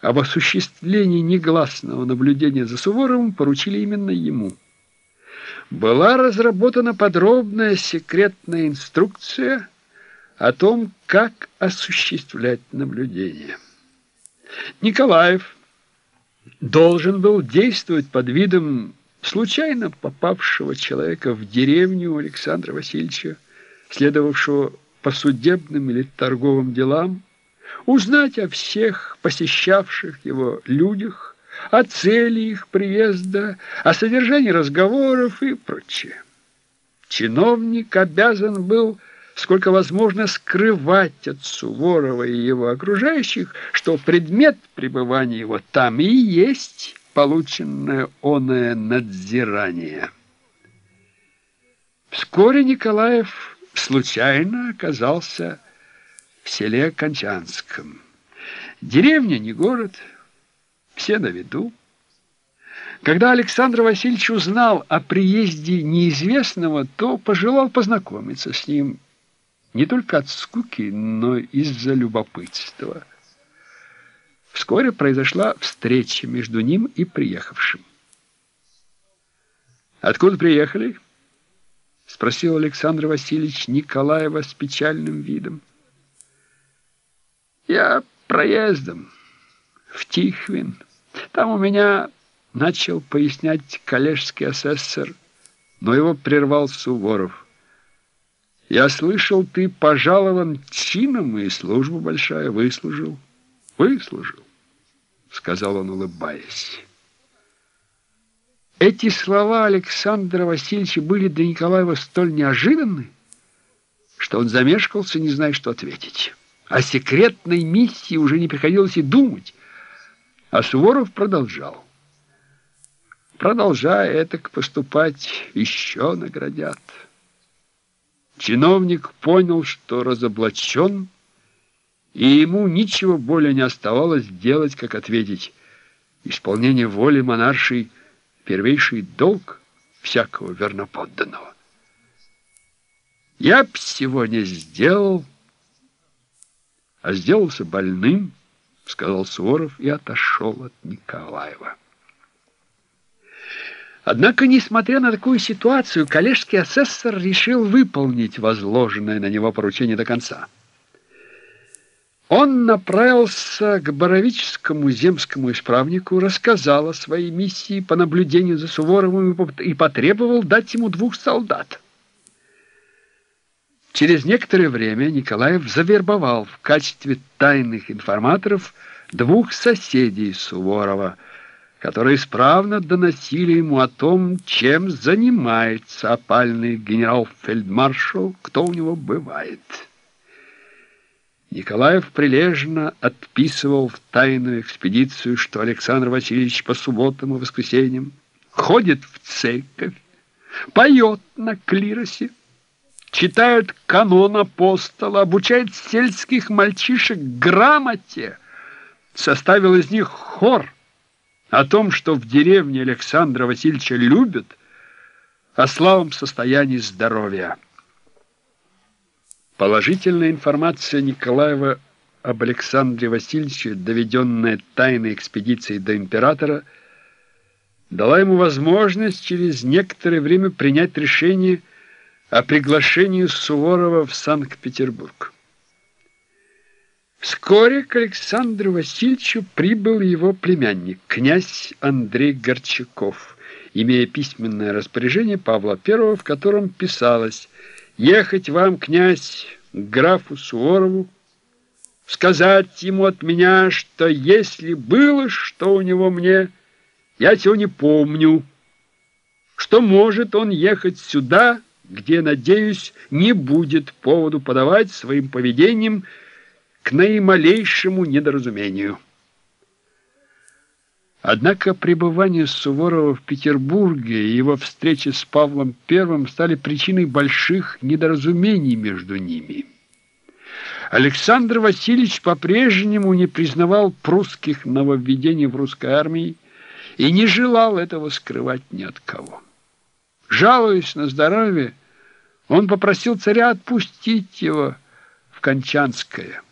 об осуществлении негласного наблюдения за Суворовым поручили именно ему. Была разработана подробная секретная инструкция о том, как осуществлять наблюдение. Николаев должен был действовать под видом случайно попавшего человека в деревню Александра Васильевича, следовавшего по судебным или торговым делам, узнать о всех посещавших его людях, о цели их приезда, о содержании разговоров и прочее. Чиновник обязан был сколько возможно скрывать от Суворова и его окружающих, что предмет пребывания его там и есть полученное оное надзирание. Вскоре Николаев случайно оказался в селе Кончанском. Деревня не город, все на виду. Когда Александр Васильевич узнал о приезде неизвестного, то пожелал познакомиться с ним не только от скуки, но и из-за любопытства. Вскоре произошла встреча между ним и приехавшим. «Откуда приехали?» — спросил Александр Васильевич Николаева с печальным видом. Я проездом в Тихвин. Там у меня начал пояснять коллежский асессор, но его прервал Суворов. Я слышал, ты пожалован чином и службу большая выслужил. Выслужил, сказал он, улыбаясь. Эти слова Александра Васильевича были для Николаева столь неожиданны, что он замешкался, не зная, что ответить. О секретной миссии уже не приходилось и думать. А Суворов продолжал. Продолжая этак поступать, еще наградят. Чиновник понял, что разоблачен, и ему ничего более не оставалось делать, как ответить. Исполнение воли монаршей — первейший долг всякого верноподданного. Я б сегодня сделал а сделался больным, сказал Суворов и отошел от Николаева. Однако, несмотря на такую ситуацию, коллежский асессор решил выполнить возложенное на него поручение до конца. Он направился к Боровическому земскому исправнику, рассказал о своей миссии по наблюдению за Суворовым и потребовал дать ему двух солдат. Через некоторое время Николаев завербовал в качестве тайных информаторов двух соседей Суворова, которые исправно доносили ему о том, чем занимается опальный генерал-фельдмаршал, кто у него бывает. Николаев прилежно отписывал в тайную экспедицию, что Александр Васильевич по субботам и воскресеньям ходит в церковь, поет на клиросе, читают канон апостола, обучает сельских мальчишек грамоте, составил из них хор о том, что в деревне Александра Васильевича любят, о славном состоянии здоровья. Положительная информация Николаева об Александре Васильевиче, доведенная тайной экспедицией до императора, дала ему возможность через некоторое время принять решение о приглашении Суворова в Санкт-Петербург. Вскоре к Александру Васильевичу прибыл его племянник, князь Андрей Горчаков, имея письменное распоряжение Павла I, в котором писалось «Ехать вам, князь, к графу Суворову, сказать ему от меня, что если было что у него мне, я сего не помню, что может он ехать сюда, где, надеюсь, не будет поводу подавать своим поведением к наималейшему недоразумению. Однако пребывание Суворова в Петербурге и его встречи с Павлом I стали причиной больших недоразумений между ними. Александр Васильевич по-прежнему не признавал прусских нововведений в русской армии и не желал этого скрывать ни от кого. Жалуясь на здоровье, он попросил царя отпустить его в Кончанское.